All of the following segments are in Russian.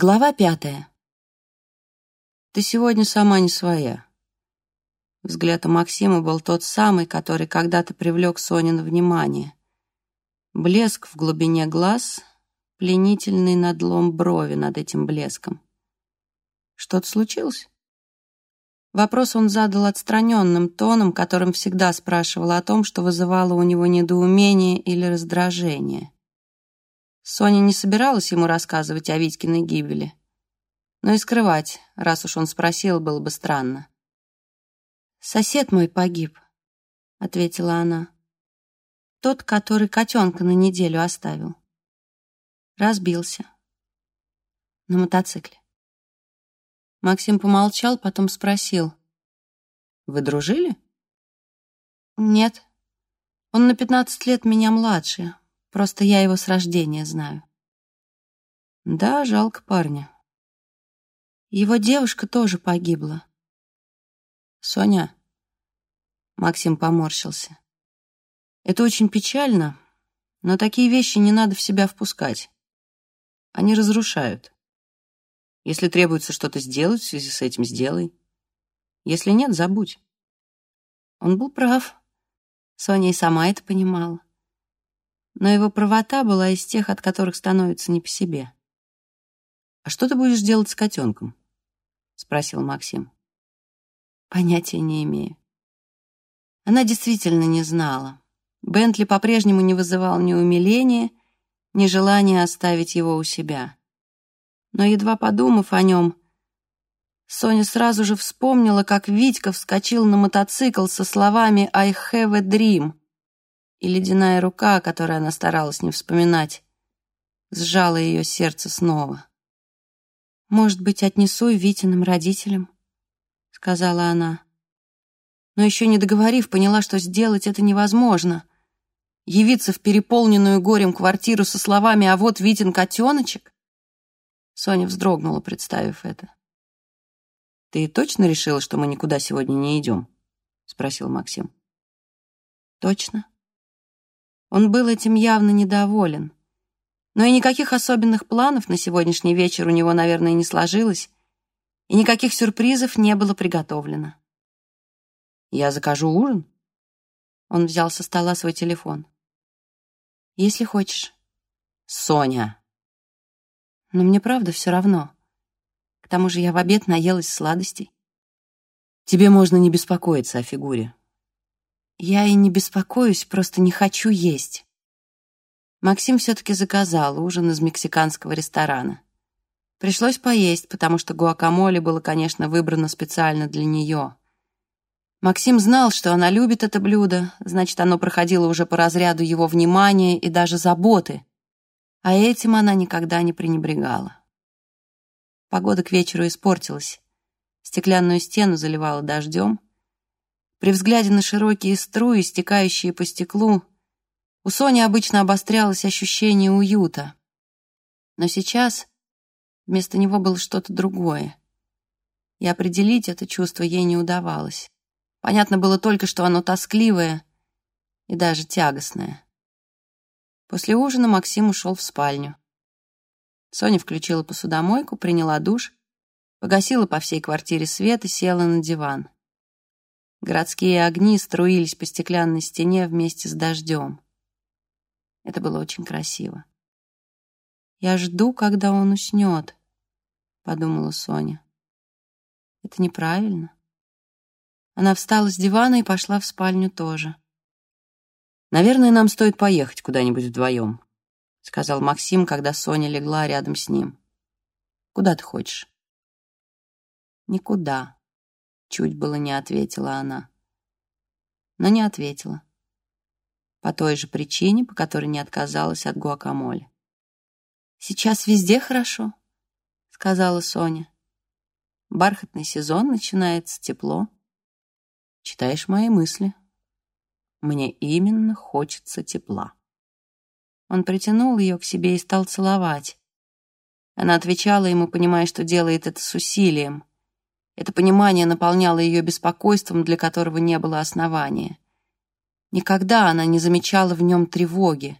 Глава пятая. «Ты сегодня сама не своя». Взгляд у Максима был тот самый, который когда-то привлек Сонин внимание. Блеск в глубине глаз, пленительный надлом брови над этим блеском. Что-то случилось? Вопрос он задал отстраненным тоном, которым всегда спрашивал о том, что вызывало у него недоумение или раздражение. Соня не собиралась ему рассказывать о Витькиной гибели. Но и скрывать, раз уж он спросил, было бы странно. «Сосед мой погиб», — ответила она. «Тот, который котенка на неделю оставил. Разбился. На мотоцикле». Максим помолчал, потом спросил. «Вы дружили?» «Нет. Он на пятнадцать лет меня младше, Просто я его с рождения знаю. Да, жалко парня. Его девушка тоже погибла. Соня. Максим поморщился. Это очень печально, но такие вещи не надо в себя впускать. Они разрушают. Если требуется что-то сделать в связи с этим, сделай. Если нет, забудь. Он был прав. Соня и сама это понимала но его правота была из тех, от которых становится не по себе. «А что ты будешь делать с котенком?» — спросил Максим. «Понятия не имею». Она действительно не знала. Бентли по-прежнему не вызывал ни умиления, ни желания оставить его у себя. Но, едва подумав о нем, Соня сразу же вспомнила, как Витька вскочил на мотоцикл со словами «I have a dream», и ледяная рука, которой она старалась не вспоминать, сжала ее сердце снова. «Может быть, отнесу Витиным родителям?» — сказала она. Но еще не договорив, поняла, что сделать это невозможно. Явиться в переполненную горем квартиру со словами «А вот Витин котеночек?» Соня вздрогнула, представив это. «Ты точно решила, что мы никуда сегодня не идем?» — спросил Максим. «Точно», он был этим явно недоволен. Но и никаких особенных планов на сегодняшний вечер у него, наверное, не сложилось, и никаких сюрпризов не было приготовлено. «Я закажу ужин?» Он взял со стола свой телефон. «Если хочешь». «Соня!» «Но мне правда все равно. К тому же я в обед наелась сладостей». «Тебе можно не беспокоиться о фигуре. Я и не беспокоюсь, просто не хочу есть. Максим все-таки заказал ужин из мексиканского ресторана. Пришлось поесть, потому что гуакамоле было, конечно, выбрано специально для нее. Максим знал, что она любит это блюдо, значит, оно проходило уже по разряду его внимания и даже заботы, а этим она никогда не пренебрегала. Погода к вечеру испортилась. Стеклянную стену заливала дождем, при взгляде на широкие струи, стекающие по стеклу, у Сони обычно обострялось ощущение уюта. Но сейчас вместо него было что-то другое. И определить это чувство ей не удавалось. Понятно было только, что оно тоскливое и даже тягостное. После ужина Максим ушел в спальню. Соня включила посудомойку, приняла душ, погасила по всей квартире свет и села на диван. Городские огни струились по стеклянной стене вместе с дождем. Это было очень красиво. «Я жду, когда он уснет», — подумала Соня. «Это неправильно». Она встала с дивана и пошла в спальню тоже. «Наверное, нам стоит поехать куда-нибудь вдвоем», — сказал Максим, когда Соня легла рядом с ним. «Куда ты хочешь?» «Никуда», Чуть было не ответила она. Но не ответила. По той же причине, по которой не отказалась от гуакамоле. «Сейчас везде хорошо», — сказала Соня. «Бархатный сезон начинается, тепло. Читаешь мои мысли. Мне именно хочется тепла». Он притянул ее к себе и стал целовать. Она отвечала ему, понимая, что делает это с усилием. Это понимание наполняло ее беспокойством, для которого не было основания. Никогда она не замечала в нем тревоги.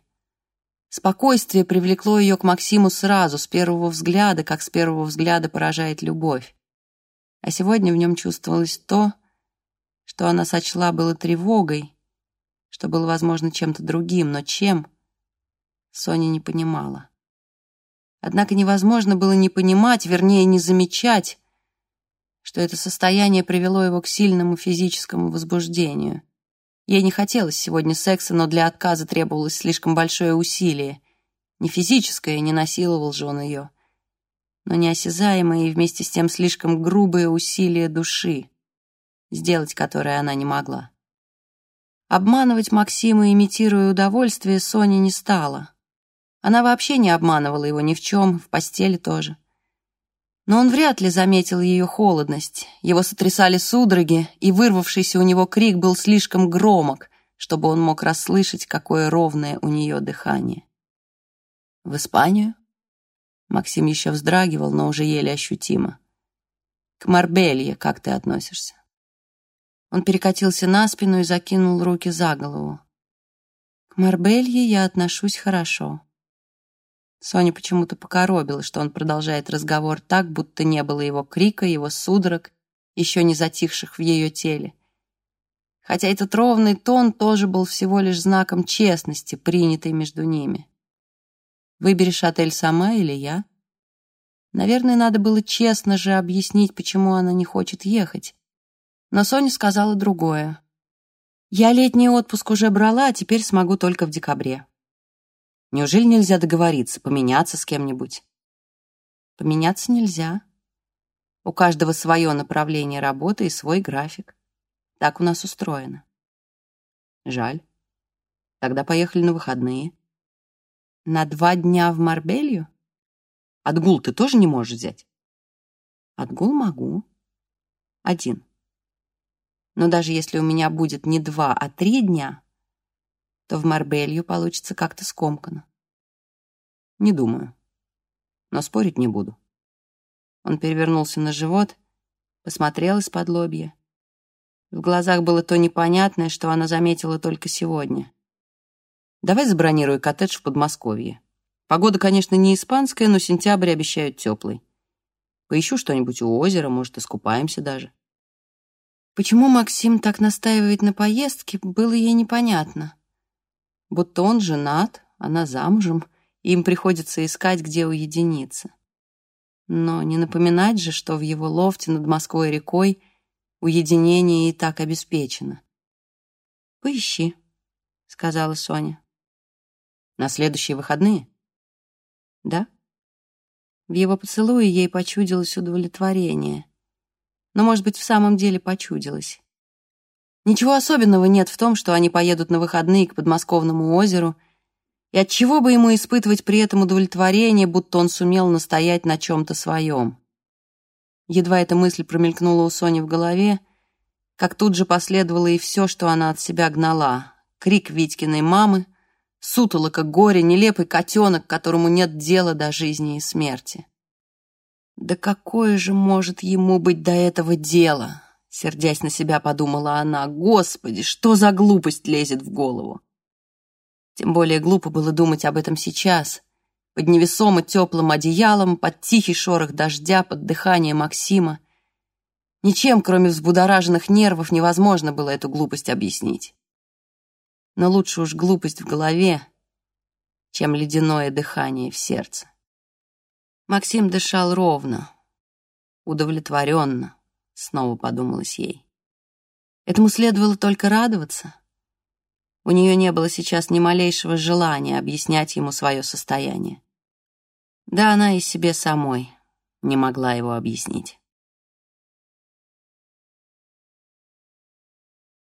Спокойствие привлекло ее к Максиму сразу, с первого взгляда, как с первого взгляда поражает любовь. А сегодня в нем чувствовалось то, что она сочла было тревогой, что было, возможно, чем-то другим, но чем, Соня не понимала. Однако невозможно было не понимать, вернее, не замечать, что это состояние привело его к сильному физическому возбуждению. Ей не хотелось сегодня секса, но для отказа требовалось слишком большое усилие. Не физическое, не насиловал же он ее, но неосязаемое и вместе с тем слишком грубое усилие души, сделать которое она не могла. Обманывать Максима, имитируя удовольствие, Соня не стала. Она вообще не обманывала его ни в чем, в постели тоже. Но он вряд ли заметил ее холодность. Его сотрясали судороги, и вырвавшийся у него крик был слишком громок, чтобы он мог расслышать, какое ровное у нее дыхание. «В Испанию?» Максим еще вздрагивал, но уже еле ощутимо. «К Марбелье как ты относишься?» Он перекатился на спину и закинул руки за голову. «К Марбелье я отношусь хорошо. Соня почему-то покоробила, что он продолжает разговор так, будто не было его крика, его судорог, еще не затихших в ее теле. Хотя этот ровный тон тоже был всего лишь знаком честности, принятой между ними. «Выберешь отель сама или я?» Наверное, надо было честно же объяснить, почему она не хочет ехать. Но Соня сказала другое. «Я летний отпуск уже брала, а теперь смогу только в декабре». Неужели нельзя договориться, поменяться с кем-нибудь? Поменяться нельзя. У каждого свое направление работы и свой график. Так у нас устроено. Жаль. Тогда поехали на выходные. На два дня в Марбелью? Отгул ты тоже не можешь взять? Отгул могу. Один. Но даже если у меня будет не два, а три дня, то в Марбелью получится как-то скомканно. Не думаю. Но спорить не буду. Он перевернулся на живот, посмотрел из-под лобья. В глазах было то непонятное, что она заметила только сегодня. Давай забронируй коттедж в Подмосковье. Погода, конечно, не испанская, но сентябрь обещают теплый. Поищу что-нибудь у озера, может, искупаемся даже. Почему Максим так настаивает на поездке, было ей непонятно будто он женат, она замужем, и им приходится искать, где уединиться. Но не напоминать же, что в его лофте над Москвой рекой уединение и так обеспечено. «Поищи», — сказала Соня. «На следующие выходные?» «Да». В его поцелуе ей почудилось удовлетворение. Но, может быть, в самом деле почудилось. Ничего особенного нет в том, что они поедут на выходные к подмосковному озеру, и от чего бы ему испытывать при этом удовлетворение, будто он сумел настоять на чем-то своем. Едва эта мысль промелькнула у Сони в голове, как тут же последовало и все, что она от себя гнала. Крик Витькиной мамы, сутолока горе, нелепый котенок, которому нет дела до жизни и смерти. Да какое же может ему быть до этого дело? Сердясь на себя, подумала она, «Господи, что за глупость лезет в голову?» Тем более глупо было думать об этом сейчас, под невесомо теплым одеялом, под тихий шорох дождя, под дыхание Максима. Ничем, кроме взбудораженных нервов, невозможно было эту глупость объяснить. Но лучше уж глупость в голове, чем ледяное дыхание в сердце. Максим дышал ровно, удовлетворенно. Снова подумалось ей. Этому следовало только радоваться. У нее не было сейчас ни малейшего желания объяснять ему свое состояние. Да она и себе самой не могла его объяснить.